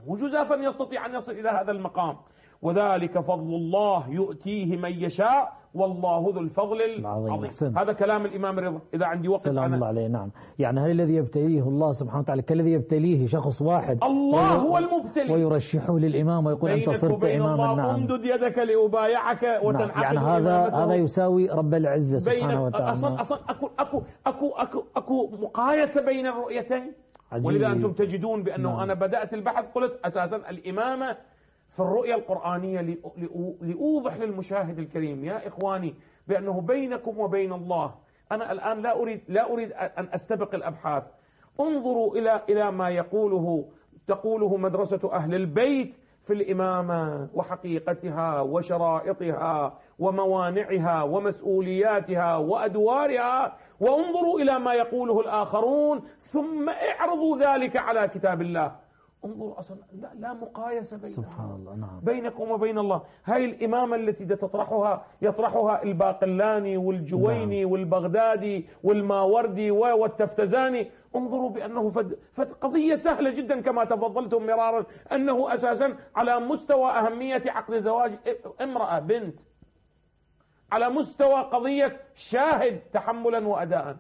مو جزافا يستطيع أن يصل إلى هذا المقام. وذلك فضل الله يؤتيه من يشاء والله ذو الفضل العظيم. هذا كلام الإمام الرضا إذا عندي وقت سلام أنا. الله عليه. نعم. يعني هل الذي يبتليه الله سبحانه وتعالى كالذي يبتليه شخص واحد الله هو المبتلي. ويرشحه للإمام ويقول أنت صرت إماما؟ نعم. امدد يدك لأبايعك نعم. وتنعقد يعني هذا. هذا يساوي رب العزة سبحانه وتعالى. أصلا أصلا اكو اكو اكو اكو أكو مقايسة بين الرؤيتين. عجيب. ولذا أنتم تجدون بأنه نعم. أنا بدأت البحث قلت أساسا الإمامة في الرؤيه القرآنية لأ- لأ- لأوضح للمشاهد الكريم يا إخواني بأنه بينكم وبين الله. أنا الآن لا اريد لا أريد أن أستبق الأبحاث. انظروا إلى إلى ما يقوله تقوله مدرسة أهل البيت في الإمامة وحقيقتها وشرائطها وموانعها ومسؤولياتها وأدوارها. وانظروا إلى ما يقوله الآخرون ثم اعرضوا ذلك على كتاب الله. انظروا أصلا لا, لا مقايسة بينهم. سبحان الله نعم. بينكم وبين الله. هاي الإمامة التي تطرحها يطرحها الباقلاني والجويني نعم. والبغدادي والماوردي والتفتزاني. انظروا بأنه فد, فد قضية سهلة جدا كما تفضلتم مرارا أنه أساسا على مستوى أهمية عقد زواج امرأة بنت. على مستوى قضية شاهد تحملا وأداء.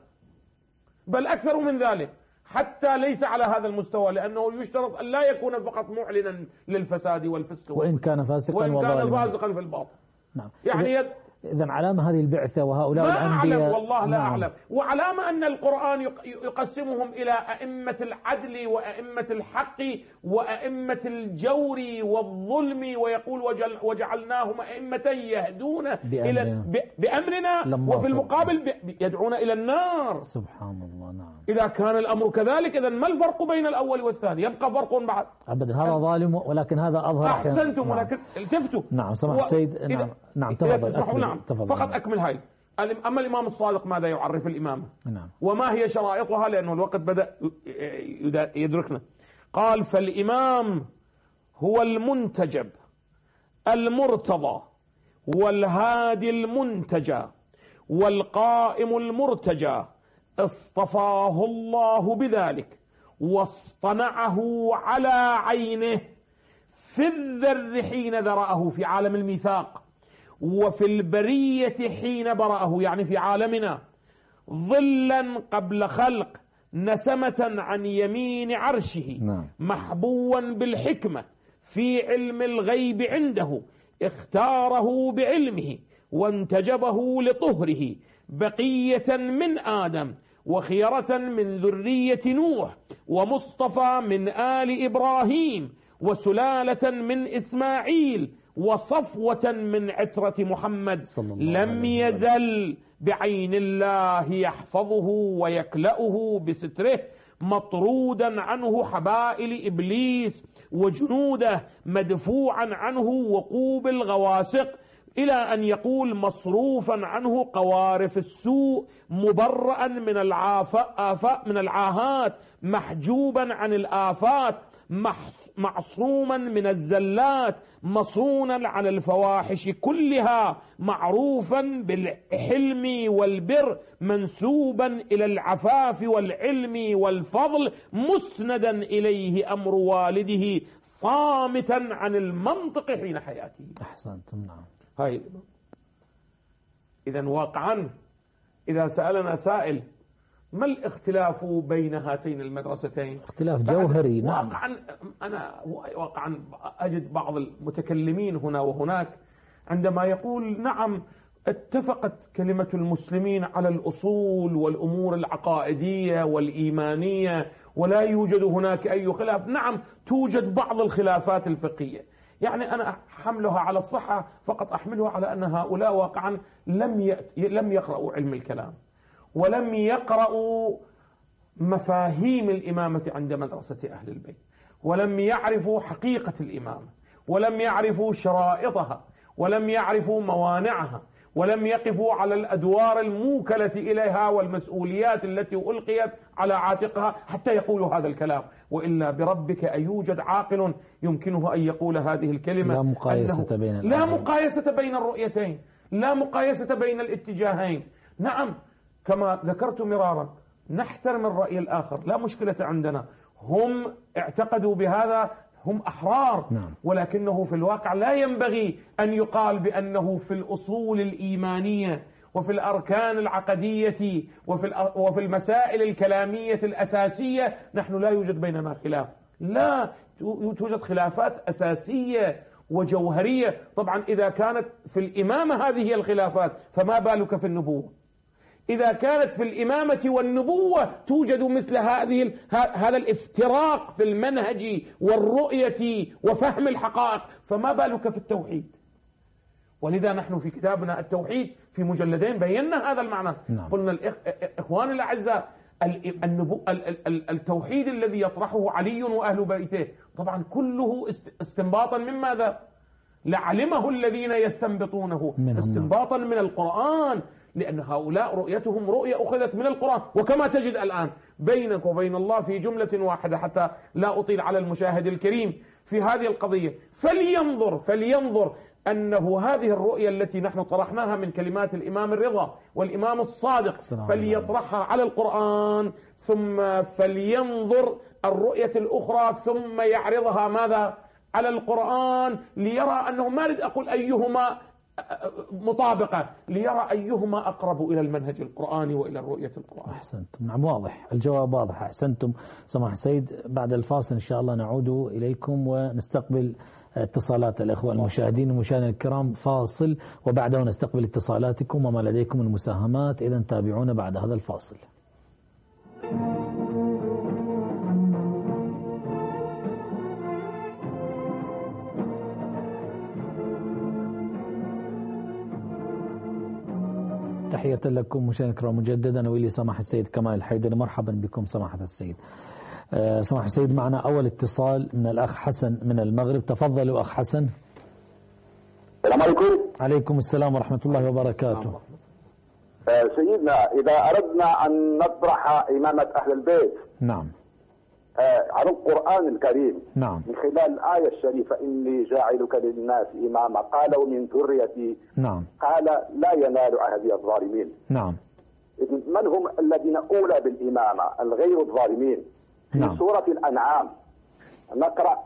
بل أكثر من ذلك. حتى ليس على هذا المستوى لأنه يشترط أن لا يكون فقط معلنا للفساد والفسق وإن كان فاسقا وإن كان فاسقا في الباطل. نعم. يعني إذا- علامة هذه البعثة وهؤلاء ما الأنبياء. أعلم والله لا نعم. أعلم. وعلامة أن القرآن يق- يقسمهم إلى أئمة العدل وأئمة الحق وأئمة الجور والظلم ويقول وجل وجعلناهم أئمة يهدون إلى ب- بأمرنا. وفي. المقابل يدعون إلى النار. سبحان الله نعم. إذا كان الأمر كذلك إذا ما الفرق بين الأول والثاني؟ يبقى فرق بعد. أبدا هذا ظالم ولكن هذا أظهر. أحسنتم نعم. ولكن التفتوا. نعم، سماحة و- السيد، نعم، نعم، تفضل، أكمل، نعم تفضل. فقط أكمل هاي. أما الإمام الصادق ماذا يعرف الإمامة نعم. وما هي شرائطها؟ لأنه الوقت بدأ يد- يدركنا. قال فالإمام هو المنتجب المرتضى والهادي المنتجى والقائم المرتجى. اصطفاه الله بذلك واصطنعه على عينه. في الذر حين ذرأه في عالم الميثاق. وفي البرية حين برأه يعني في عالمنا ظلا قبل خلق نسمة عن يمين عرشه نعم. محبوا بالحكمة في علم الغيب عنده اختاره بعلمه وانتجبه لطهره بقية من آدم وخيرة من ذرية نوح ومصطفى من آل إبراهيم وسلالة من إسماعيل وصفوة من عترة محمد صلى الله لم. يزل بعين الله يحفظه ويكلأه بستره مطرودا عنه حبائل إبليس وجنوده مدفوعا عنه وقوب الغواسق إلى أن يقول مصروفا عنه قوارف السوء مبرأ من العافاء من العاهات محجوبا عن الآفات معصوما من الزلات مصونا عن الفواحش كلها معروفا بالحلم والبر منسوبا إلى العفاف والعلم والفضل مسندا إليه أمر والده صامتا عن المنطق حين حياته. أحسنتم نعم. هاي اذا واقعا إذا سألنا سائل ما الاختلاف بين هاتين المدرستين؟ اختلاف جوهري نعم. واقعا أنا واقعا أجد بعض المتكلمين هنا وهناك عندما يقول نعم اتفقت كلمة المسلمين على الأصول والأمور العقائدية والإيمانية ولا يوجد هناك أي خلاف. نعم توجد بعض الخلافات الفقهية. يعني أنا حملها على الصحة فقط أحملها على أن هؤلاء واقعا لم لم يقرأوا علم الكلام. ولم يقرأوا مفاهيم الإمامة عند مدرسة أهل البيت. ولم يعرفوا حقيقة الإمامة. ولم يعرفوا شرائطها. ولم يعرفوا موانعها. ولم يقفوا على الأدوار الموكلة إليها والمسؤوليات التي ألقيت على عاتقها حتى يقولوا هذا الكلام. وإلا بربك أيوجد عاقل يمكنه أن يقول هذه الكلمة لا مقايسة بين لا مقايسة بين الرؤيتين. لا مقايسة بين الاتجاهين. نعم كما ذكرت مرارا نحترم الرأي الآخر لا مشكلة عندنا. هم اعتقدوا بهذا هم أحرار نعم. ولكنه في الواقع لا ينبغي أن يقال بأنه في الأصول الإيمانية وفي الأركان العقدية وفي, وفي المسائل الكلامية الأساسية نحن لا يوجد بيننا خلاف. لا توجد خلافات أساسية وجوهرية. طبعا إذا كانت في الإمامة هذه الخلافات فما بالك في النبوة؟ إذا كانت في الإمامة والنبوة توجد مثل هذه هذا الافتراق في المنهج والرؤية وفهم الحقائق فما بالك في التوحيد؟ ولذا نحن في كتابنا التوحيد في مجلدين بينا هذا المعنى. نعم. قلنا الإخوان الأعزاء النبو التوحيد الذي يطرحه علي وأهل بيته. طبعا كله استنباطا من ماذا؟ لعلمه الذين يستنبطونه. استنباطا من القرآن. لأن هؤلاء رؤيتهم رؤية أخذت من القرآن. وكما تجد الآن بينك وبين الله في جملة واحدة حتى لا أطيل على المشاهد الكريم في هذه القضية. فلينظر فلينظر أنه هذه الرؤية التي نحن طرحناها من كلمات الإمام الرضا والإمام الصادق فليطرحها على القرآن ثم فلينظر الرؤية الأخرى ثم يعرضها ماذا؟ على القرآن ليرى أنه ما أريد أقول أيهما مطابقة ليرى أيهما أقرب إلى المنهج القرآني وإلى الرؤية القرآنية. أحسنتم. نعم واضح. الجواب واضح. أحسنتم. سماح السيد بعد الفاصل إن شاء الله نعود إليكم ونستقبل اتصالات الأخوة المشاهدين المشاهدين الكرام. فاصل وبعده نستقبل اتصالاتكم وما لديكم المساهمات. إذا تابعونا بعد هذا الفاصل. تحية لكم مشاهدينا الكرام مجددا وإلي سماحة السيد كمال الحيدر مرحبا بكم سماحة السيد. أه سماحة السيد معنا أول اتصال من الأخ حسن من المغرب. تفضلوا أخ حسن. السلام عليكم. عليكم السلام ورحمة الله وبركاته. أه سيدنا إذا أردنا أن نطرح إمامة أهل البيت نعم. آه، على القرآن الكريم. نعم. من خلال الآية الشريفة إني جاعلك للناس إماما. قال ومن ذريتي. نعم. قال لا ينال عهدي الظالمين. نعم. من هم الذين أولى بالإمامة؟ الغير الظالمين. في نعم. سورة الأنعام نقرأ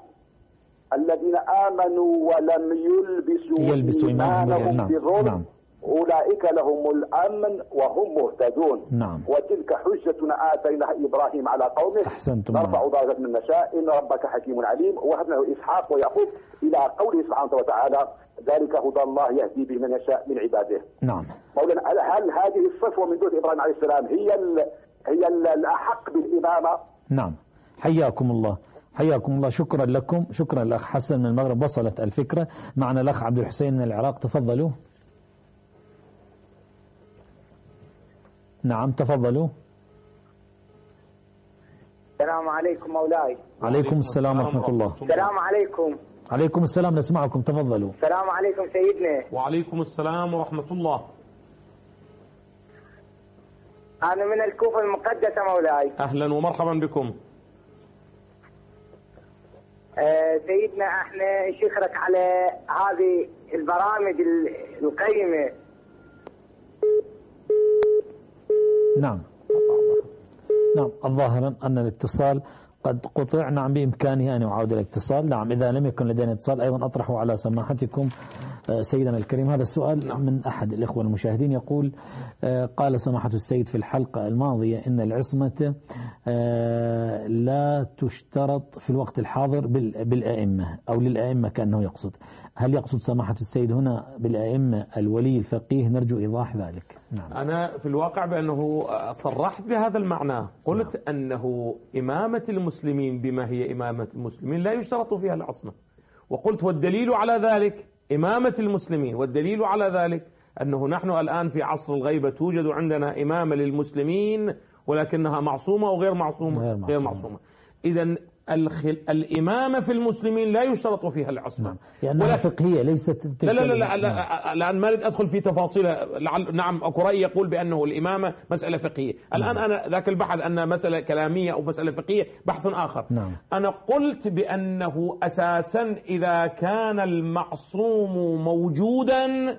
الذين آمنوا ولم يلبسوا, يلبسوا إيمانهم نعم. بظلم. نعم. أولئك لهم الأمن وهم مهتدون. نعم. وتلك حجتنا آتيناها إبراهيم على قومه. أحسنتم. نرفع درجات من نشاء. إن ربك حكيم عليم. وهبنا له إسحاق ويعقوب إلى قوله سبحانه وتعالى ذلك هدى الله يهدي به من يشاء من عباده. نعم. مولانا هل هذه الصفوة من دون إبراهيم عليه السلام هي ال هي ال الأحق بالإمامة؟ نعم. حياكم الله. حياكم الله. شكرا لكم. شكرا الأخ حسن من المغرب. وصلت الفكرة. معنا الأخ عبد الحسين من العراق. تفضلوا. نعم تفضلوا. السلام عليكم مولاي. عليكم السلام ورحمة الله. السلام عليكم. عليكم السلام نسمعكم تفضلوا. السلام عليكم سيدنا. وعليكم السلام ورحمة الله. أنا من الكوفة المقدسة مولاي. أهلا ومرحبا بكم. آه، سيدنا إحنا نشكرك على هذه البرامج ال- القيمة. نعم. نعم الظاهر أن الاتصال قد قطع. نعم بإمكانه أن يعود الاتصال. نعم إذا لم يكن لدينا اتصال أيضا أطرح على سماحتكم آه، سيدنا الكريم. هذا السؤال من أحد الإخوة المشاهدين يقول آه، قال سماحة السيد في الحلقة الماضية إن العصمة آه، لا تشترط في الوقت الحاضر بال- بالأئمة أو للأئمة كأنه يقصد. هل يقصد سماحة السيد هنا بالأئمة الولي الفقيه؟ نرجو إيضاح ذلك. نعم. أنا في الواقع بأنه صرحت بهذا المعنى. قلت أنه إمامة المسلمين بما هي إمامة المسلمين لا يشترط فيها العصمة. وقلت والدليل على ذلك إمامة المسلمين. والدليل على ذلك أنه نحن الآن في عصر الغيبة توجد عندنا إمامة للمسلمين ولكنها معصومة أو غير معصومة. غير معصومة. غير معصومة. إذا الخل... الإمامة في المسلمين لا يشترط فيها العصمة. نعم. لأنها ولا- فقهية ليست لا لا لا, لا, نعم. لا الآن ما أريد أدخل في تفاصيل لعل نعم أكو رأي يقول بأنه الإمامة مسألة فقهية. الآن أنا ذاك البحث أن مسألة كلامية أو مسألة فقهية بحث آخر. نعم. أنا قلت بأنه أساسا إذا كان المعصوم موجودا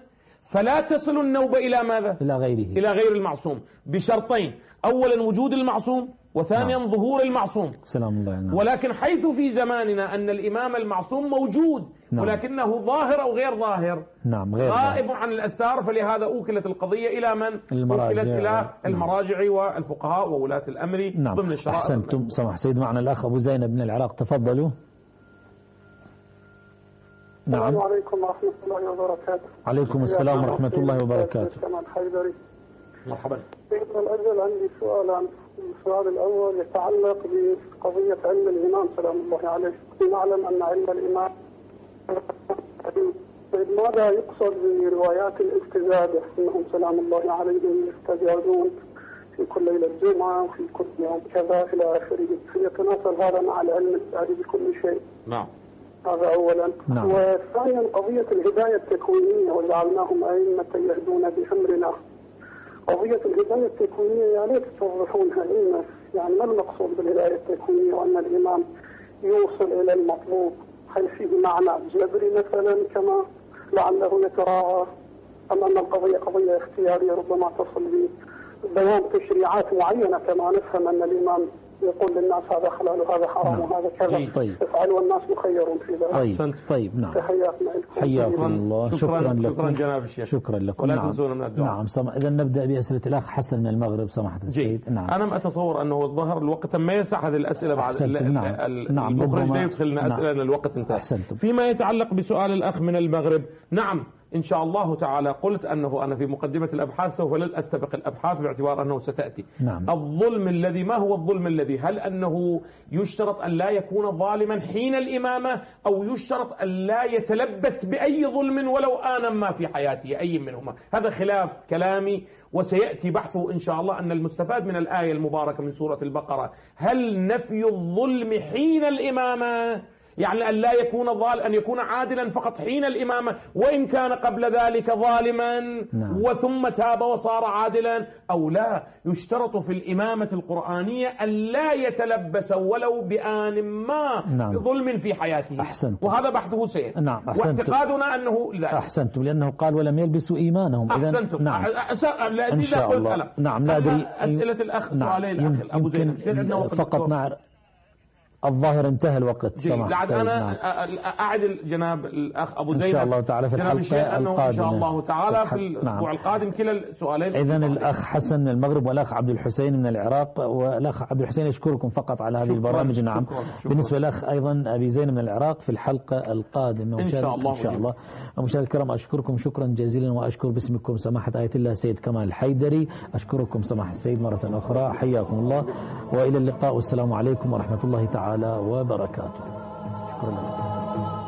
فلا تصل النوبة إلى ماذا؟ إلى غيره. إلى غير المعصوم بشرطين. أولا وجود المعصوم وثانيا نعم. ظهور المعصوم. سلام الله علينا ولكن حيث في زماننا أن الإمام المعصوم موجود نعم. ولكنه ظاهر أو غير ظاهر. نعم غير غائب عن الأستار فلهذا أوكلت القضية إلى من؟ المراجع. أوكلت إلى نعم. المراجع والفقهاء وولاة الأمر نعم. ضمن الشرائع. أحسنتم. سمح سيد معنا الأخ أبو زينب من العراق. تفضلوا. نعم. السلام عليكم ورحمة الله وبركاته. عليكم السلام ورحمة الله وبركاته. مرحبا. سيدنا الأجل عندي سؤالان السؤال الأول يتعلق بقضية علم الإمام سلام الله عليه. نعلم أن علم الإمام طيب ماذا يقصد بروايات الاستزادة أنهم سلام الله عليهم يستزادون في كل ليلة جمعة وفي كل يوم كذا إلى آخره. يتناسب هذا مع العلم السعدي بكل شيء. نعم. هذا اولا. نعم. وثانيا قضية الهداية التكوينية وجعلناهم أئمة يهدون بأمرنا. قضية الهدايه التكوينيه يا ليت توضحونها لنا يعني ما المقصود بالهداية التكوينيه وأن الإمام يوصل إلى المطلوب؟ هل فيه معنى جبري مثلا كما لعله يتراءى أم أن القضية قضية اختيارية ربما تصل ببيان تشريعات معينة كما نفهم أن الإمام يقول للناس هذا حلال وهذا حرام نعم. وهذا كذا جيد. طيب. افعل والناس مخيرون في ذلك طيب. طيب نعم تحياتنا لكم حياكم الله شكراً- شكرا لكم شكراً جناب الشيخ. شكرا لكم ولا نعم تنسونا من الدعاء. نعم سم... إذا نبدأ بأسئلة الأخ حسن من المغرب سماحة السيد جيد نعم أنا ما أتصور أنه الظهر الوقت ما يسع هذه الأسئلة بعد نعم. ال- نعم. المخرج لا يدخلنا نعم. أسئلة لأن الوقت انتهى أحسنتم. فيما يتعلق بسؤال الأخ من المغرب نعم إن شاء الله تعالى قلت أنه أنا في مقدمة الأبحاث سوف لن أستبق الأبحاث باعتبار أنه ستأتي. نعم. الظلم الذي ما هو الظلم الذي؟ هل أنه يشترط أن لا يكون ظالما حين الإمامة أو يشترط أن لا يتلبس بأي ظلم ولو آنا ما في حياته أي منهما؟ هذا خلاف كلامي وسيأتي بحثه إن شاء الله أن المستفاد من الآية المباركة من سورة البقرة. هل نفي الظلم حين الإمامة؟ يعني أن لا يكون ظال أن يكون عادلا فقط حين الإمامة وإن كان قبل ذلك ظالما نعم. وثم تاب وصار عادلا أو لا يشترط في الإمامة القرآنية أن لا يتلبس ولو بآن ما نعم. بظلم في حياته أحسنت. وهذا بحثه سيأتي نعم، أحسنت. واعتقادنا أنه ذلك أحسنتم لأنه قال ولم يلبسوا إيمانهم أحسنتم نعم لا إن شاء الله. نعم، لا أدري. أسئلة الأخ نعم. سؤالين الأخ أبو زينب فقط الدكتور. الظاهر انتهى الوقت سماحة لعد أنا نعم. أعد جناب الأخ أبو إن زينب شاء الله تعالى في الشيخ أنه إن. شاء الله تعالى في الأسبوع نعم. القادم كلا السؤالين عليك. الأخ حسن من المغرب والأخ عبد الحسين من العراق والأخ عبد الحسين يشكركم فقط على هذه شكراً، البرامج نعم شكراً، شكراً. بالنسبة للأخ أيضا أبي زين من العراق في الحلقة القادمة إن شاء الله إن شاء. الله مشاهد الكرام أشكركم شكرا جزيلا وأشكر باسمكم سماحة آية الله السيد كمال الحيدري أشكركم سماحة السيد مرة أخرى حياكم الله وإلى اللقاء والسلام عليكم ورحمة الله تعالى تعالى وبركاته. شكرا لكم